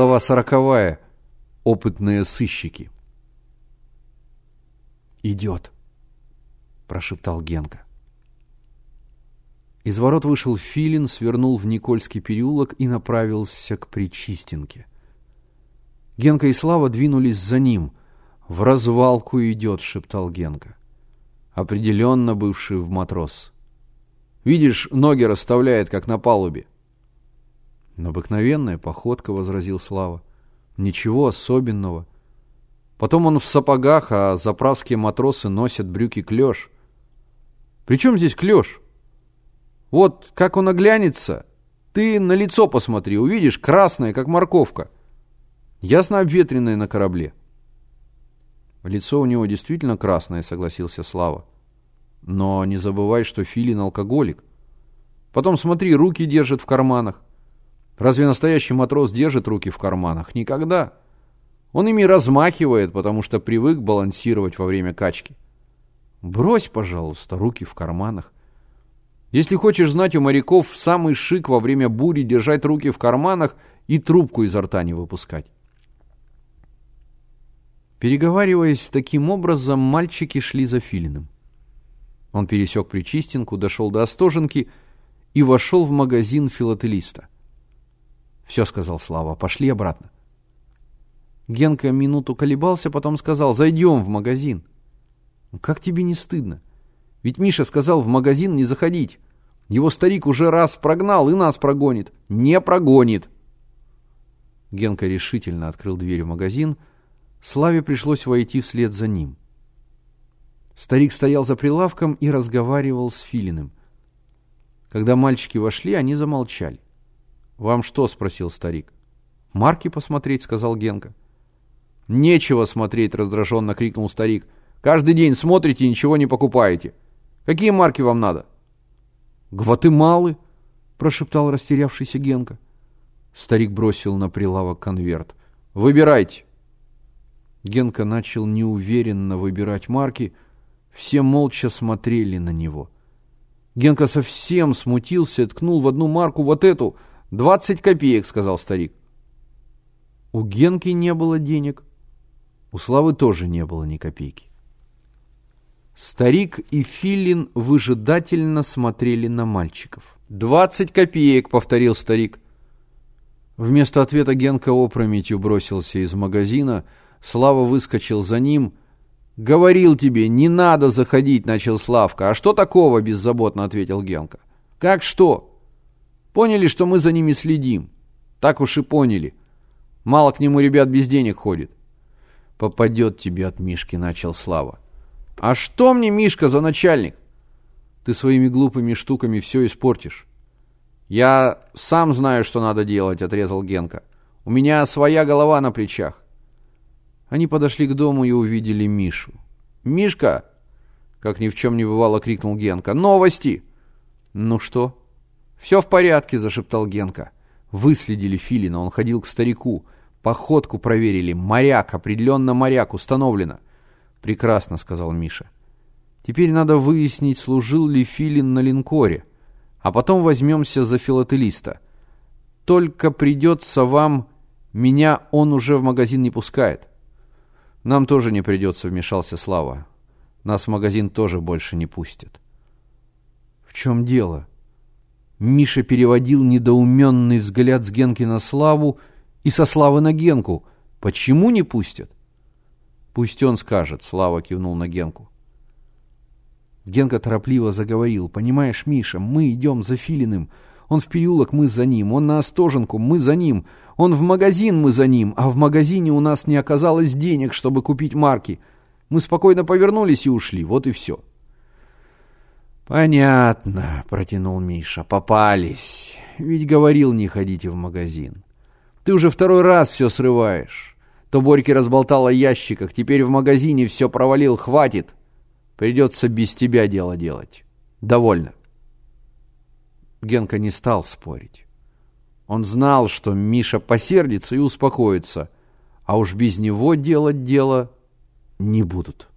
Глава сороковая. Опытные сыщики. «Идет», — прошептал Генка. Из ворот вышел Филин, свернул в Никольский переулок и направился к Причистенке. Генка и Слава двинулись за ним. «В развалку идет», — шептал Генка. Определенно бывший в матрос. «Видишь, ноги расставляет, как на палубе. Обыкновенная походка, возразил Слава. Ничего особенного. Потом он в сапогах, а заправские матросы носят брюки клеш. При чем здесь клеш? Вот как он оглянется, ты на лицо посмотри, увидишь, красное, как морковка. Ясно обветренное на корабле. Лицо у него действительно красное, согласился Слава. Но не забывай, что Филин алкоголик. Потом смотри, руки держит в карманах. Разве настоящий матрос держит руки в карманах? Никогда. Он ими размахивает, потому что привык балансировать во время качки. Брось, пожалуйста, руки в карманах. Если хочешь знать у моряков, самый шик во время бури держать руки в карманах и трубку изо рта не выпускать. Переговариваясь таким образом, мальчики шли за Филиным. Он пересек Причистинку, дошел до Остоженки и вошел в магазин филателиста. «Все», — сказал Слава, — «пошли обратно». Генка минуту колебался, потом сказал, «Зайдем в магазин». «Ну, «Как тебе не стыдно? Ведь Миша сказал в магазин не заходить. Его старик уже раз прогнал и нас прогонит». «Не прогонит!» Генка решительно открыл дверь в магазин. Славе пришлось войти вслед за ним. Старик стоял за прилавком и разговаривал с Филиным. Когда мальчики вошли, они замолчали. «Вам что?» — спросил старик. «Марки посмотреть», — сказал Генка. «Нечего смотреть!» — раздраженно крикнул старик. «Каждый день смотрите и ничего не покупаете. Какие марки вам надо?» «Гватемалы!» — прошептал растерявшийся Генка. Старик бросил на прилавок конверт. «Выбирайте!» Генка начал неуверенно выбирать марки. Все молча смотрели на него. Генка совсем смутился и ткнул в одну марку вот эту — «Двадцать копеек», — сказал старик. У Генки не было денег, у Славы тоже не было ни копейки. Старик и Филин выжидательно смотрели на мальчиков. «Двадцать копеек», — повторил старик. Вместо ответа Генка опрометью бросился из магазина. Слава выскочил за ним. «Говорил тебе, не надо заходить», — начал Славка. «А что такого?» — беззаботно ответил Генка. «Как что?» Поняли, что мы за ними следим. Так уж и поняли. Мало к нему ребят без денег ходит. Попадет тебе от Мишки, начал Слава. А что мне Мишка за начальник? Ты своими глупыми штуками все испортишь. Я сам знаю, что надо делать, отрезал Генка. У меня своя голова на плечах. Они подошли к дому и увидели Мишу. «Мишка!» — как ни в чем не бывало, крикнул Генка. «Новости!» «Ну что?» «Все в порядке», — зашептал Генка. Выследили Филина, он ходил к старику. Походку проверили. Моряк, определенно моряк, установлено. «Прекрасно», — сказал Миша. «Теперь надо выяснить, служил ли Филин на линкоре. А потом возьмемся за филателиста. Только придется вам... Меня он уже в магазин не пускает». «Нам тоже не придется», — вмешался Слава. «Нас в магазин тоже больше не пустят». «В чем дело?» Миша переводил недоуменный взгляд с Генки на Славу и со Славы на Генку. Почему не пустят? Пусть он скажет, Слава кивнул на Генку. Генка торопливо заговорил. Понимаешь, Миша, мы идем за Филиным. Он в переулок, мы за ним. Он на Остоженку, мы за ним. Он в магазин, мы за ним. А в магазине у нас не оказалось денег, чтобы купить марки. Мы спокойно повернулись и ушли. Вот и все. «Понятно», — протянул Миша, — «попались. Ведь говорил, не ходите в магазин. Ты уже второй раз все срываешь. То Борьке разболтал о ящиках, теперь в магазине все провалил, хватит. Придется без тебя дело делать. Довольно». Генка не стал спорить. Он знал, что Миша посердится и успокоится, а уж без него делать дело не будут.